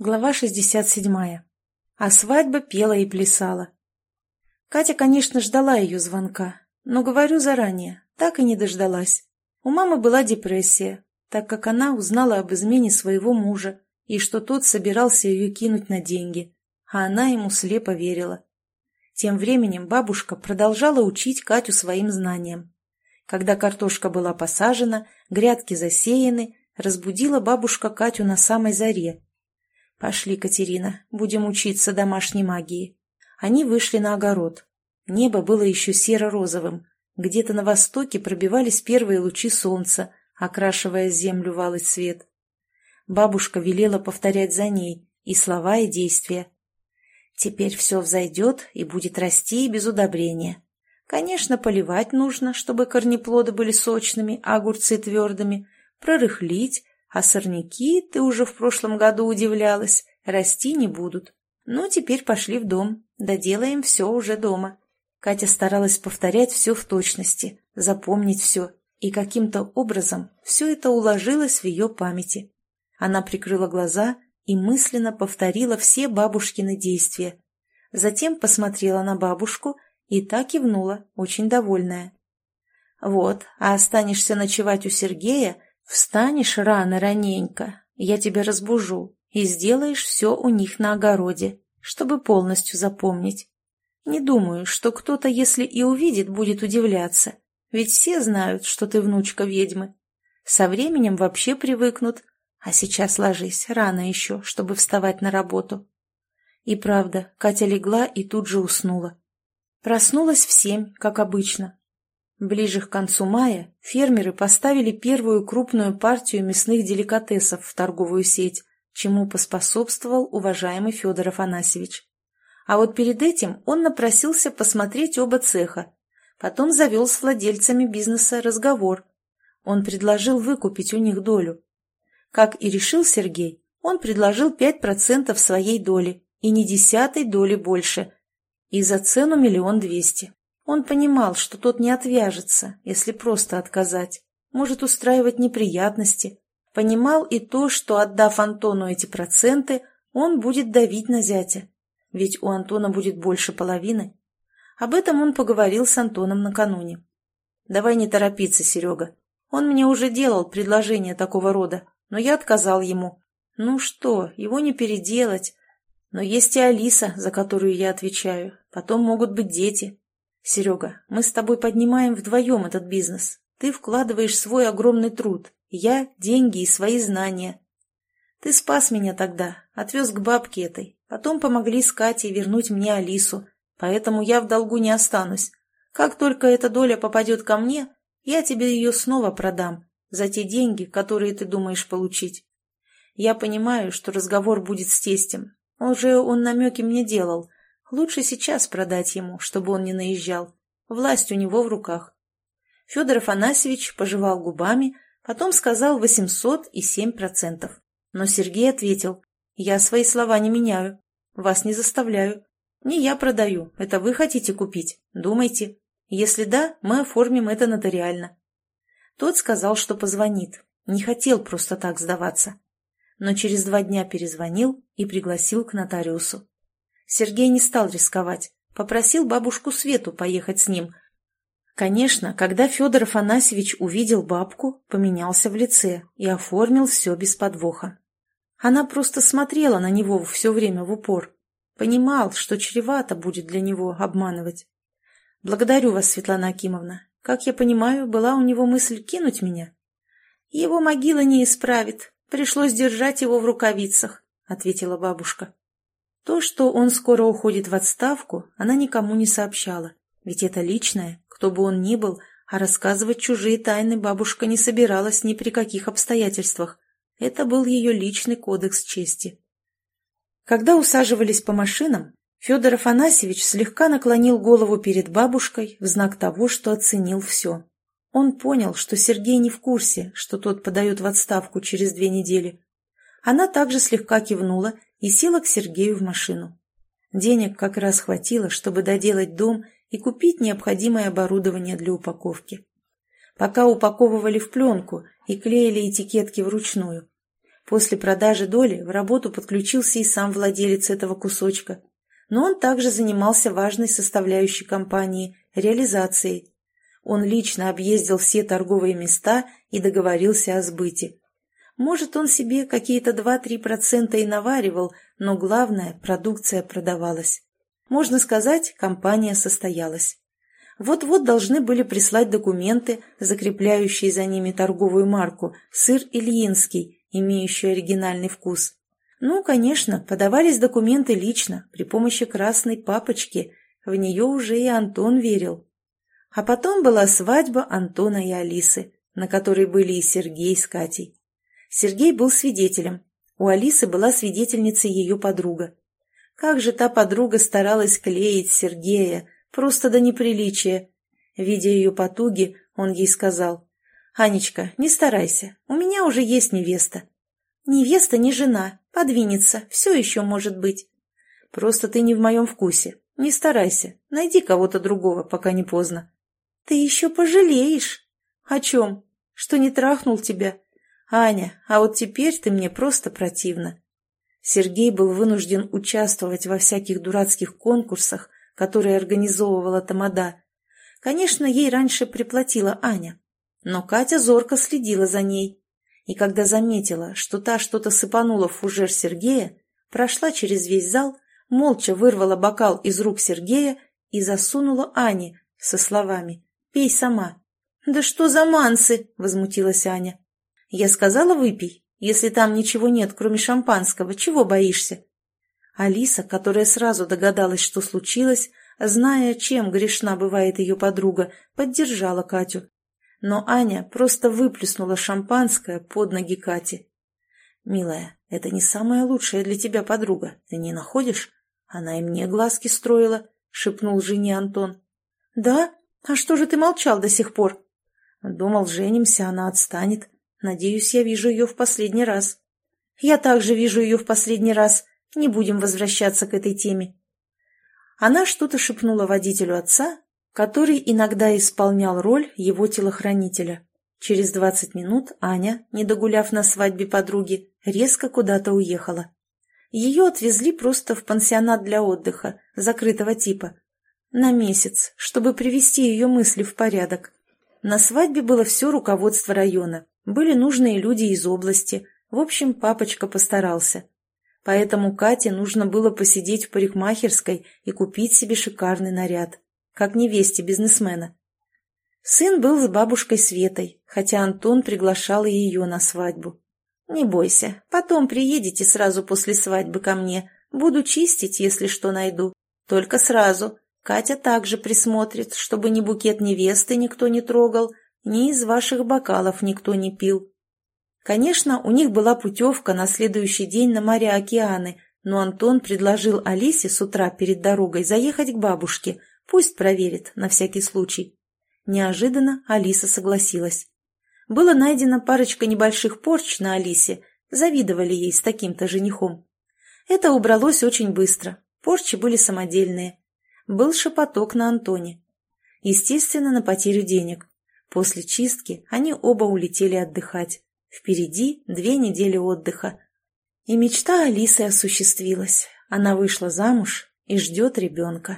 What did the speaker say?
Глава 67. А свадьба пела и плясала. Катя, конечно, ждала ее звонка, но, говорю заранее, так и не дождалась. У мамы была депрессия, так как она узнала об измене своего мужа и что тот собирался ее кинуть на деньги, а она ему слепо верила. Тем временем бабушка продолжала учить Катю своим знаниям. Когда картошка была посажена, грядки засеяны, разбудила бабушка Катю на самой заре – «Пошли, Катерина, будем учиться домашней магии». Они вышли на огород. Небо было еще серо-розовым. Где-то на востоке пробивались первые лучи солнца, окрашивая землю в алый цвет. Бабушка велела повторять за ней и слова, и действия. Теперь все взойдет и будет расти без удобрения. Конечно, поливать нужно, чтобы корнеплоды были сочными, а огурцы твердыми, прорыхлить, а сорняки, ты уже в прошлом году удивлялась, расти не будут. Ну, теперь пошли в дом, доделаем все уже дома. Катя старалась повторять все в точности, запомнить все, и каким-то образом все это уложилось в ее памяти. Она прикрыла глаза и мысленно повторила все бабушкины действия. Затем посмотрела на бабушку и так кивнула, очень довольная. «Вот, а останешься ночевать у Сергея, Встанешь рано, раненько, я тебя разбужу, и сделаешь все у них на огороде, чтобы полностью запомнить. Не думаю, что кто-то, если и увидит, будет удивляться, ведь все знают, что ты внучка ведьмы. Со временем вообще привыкнут, а сейчас ложись, рано еще, чтобы вставать на работу. И правда, Катя легла и тут же уснула. Проснулась в семь, как обычно, Ближе к концу мая фермеры поставили первую крупную партию мясных деликатесов в торговую сеть, чему поспособствовал уважаемый Федор Афанасьевич. А вот перед этим он напросился посмотреть оба цеха. Потом завел с владельцами бизнеса разговор. Он предложил выкупить у них долю. Как и решил Сергей, он предложил 5% своей доли и не десятой доли больше, и за цену миллион двести. Он понимал, что тот не отвяжется, если просто отказать, может устраивать неприятности. Понимал и то, что, отдав Антону эти проценты, он будет давить на зятя, ведь у Антона будет больше половины. Об этом он поговорил с Антоном накануне. «Давай не торопиться, Серега. Он мне уже делал предложение такого рода, но я отказал ему. Ну что, его не переделать. Но есть и Алиса, за которую я отвечаю. Потом могут быть дети. Серега, мы с тобой поднимаем вдвоем этот бизнес. Ты вкладываешь свой огромный труд, я – деньги и свои знания. Ты спас меня тогда, отвез к бабке этой, потом помогли с Катей вернуть мне Алису, поэтому я в долгу не останусь. Как только эта доля попадет ко мне, я тебе ее снова продам за те деньги, которые ты думаешь получить. Я понимаю, что разговор будет с тестем. Уже он намеки мне делал, Лучше сейчас продать ему, чтобы он не наезжал. Власть у него в руках. Федор Афанасьевич пожевал губами, потом сказал 807%. Но Сергей ответил, я свои слова не меняю, вас не заставляю. Не я продаю, это вы хотите купить, думайте. Если да, мы оформим это нотариально. Тот сказал, что позвонит, не хотел просто так сдаваться. Но через два дня перезвонил и пригласил к нотариусу. Сергей не стал рисковать, попросил бабушку Свету поехать с ним. Конечно, когда Федор Афанасьевич увидел бабку, поменялся в лице и оформил все без подвоха. Она просто смотрела на него все время в упор. Понимал, что чревато будет для него обманывать. «Благодарю вас, Светлана Акимовна. Как я понимаю, была у него мысль кинуть меня?» «Его могила не исправит. Пришлось держать его в рукавицах», — ответила бабушка. То, что он скоро уходит в отставку, она никому не сообщала, ведь это личное, кто бы он ни был, а рассказывать чужие тайны бабушка не собиралась ни при каких обстоятельствах. Это был ее личный кодекс чести. Когда усаживались по машинам, Федор Афанасьевич слегка наклонил голову перед бабушкой в знак того, что оценил все. Он понял, что Сергей не в курсе, что тот подает в отставку через две недели. Она также слегка кивнула и села к Сергею в машину. Денег как раз хватило, чтобы доделать дом и купить необходимое оборудование для упаковки. Пока упаковывали в пленку и клеили этикетки вручную. После продажи доли в работу подключился и сам владелец этого кусочка. Но он также занимался важной составляющей компании – реализацией. Он лично объездил все торговые места и договорился о сбыте. Может, он себе какие-то 2-3% и наваривал, но главное – продукция продавалась. Можно сказать, компания состоялась. Вот-вот должны были прислать документы, закрепляющие за ними торговую марку «Сыр Ильинский», имеющий оригинальный вкус. Ну, конечно, подавались документы лично, при помощи красной папочки. В нее уже и Антон верил. А потом была свадьба Антона и Алисы, на которой были и Сергей с Катей. Сергей был свидетелем. У Алисы была свидетельницей ее подруга. Как же та подруга старалась клеить Сергея, просто до неприличия. Видя ее потуги, он ей сказал, «Анечка, не старайся, у меня уже есть невеста». «Невеста не жена, подвинется, все еще может быть». «Просто ты не в моем вкусе, не старайся, найди кого-то другого, пока не поздно». «Ты еще пожалеешь». «О чем? Что не трахнул тебя?» «Аня, а вот теперь ты мне просто противна». Сергей был вынужден участвовать во всяких дурацких конкурсах, которые организовывала Тамада. Конечно, ей раньше приплатила Аня, но Катя зорко следила за ней. И когда заметила, что та что-то сыпанула в фужер Сергея, прошла через весь зал, молча вырвала бокал из рук Сергея и засунула Ане со словами «Пей сама». «Да что за мансы!» — возмутилась Аня. Я сказала, выпей. Если там ничего нет, кроме шампанского, чего боишься? Алиса, которая сразу догадалась, что случилось, зная, чем грешна бывает ее подруга, поддержала Катю. Но Аня просто выплеснула шампанское под ноги Кати. «Милая, это не самая лучшая для тебя подруга, ты не находишь? Она и мне глазки строила», — шепнул жене Антон. «Да? А что же ты молчал до сих пор?» Думал, женимся, она отстанет. Надеюсь, я вижу ее в последний раз. Я также вижу ее в последний раз. Не будем возвращаться к этой теме. Она что-то шепнула водителю отца, который иногда исполнял роль его телохранителя. Через двадцать минут Аня, не догуляв на свадьбе подруги, резко куда-то уехала. Ее отвезли просто в пансионат для отдыха, закрытого типа, на месяц, чтобы привести ее мысли в порядок. На свадьбе было все руководство района, были нужные люди из области. В общем, папочка постарался. Поэтому Кате нужно было посидеть в парикмахерской и купить себе шикарный наряд, как невесте бизнесмена. Сын был с бабушкой Светой, хотя Антон приглашал и ее на свадьбу. «Не бойся, потом приедете сразу после свадьбы ко мне. Буду чистить, если что найду. Только сразу. Катя также присмотрит, чтобы ни букет невесты никто не трогал, ни из ваших бокалов никто не пил. Конечно, у них была путевка на следующий день на море-океаны, но Антон предложил Алисе с утра перед дорогой заехать к бабушке, пусть проверит, на всякий случай. Неожиданно Алиса согласилась. Было найдено парочка небольших порч на Алисе, завидовали ей с таким-то женихом. Это убралось очень быстро, порчи были самодельные. Был шепоток на Антоне. Естественно, на потерю денег. После чистки они оба улетели отдыхать. Впереди две недели отдыха. И мечта Алисы осуществилась. Она вышла замуж и ждет ребенка.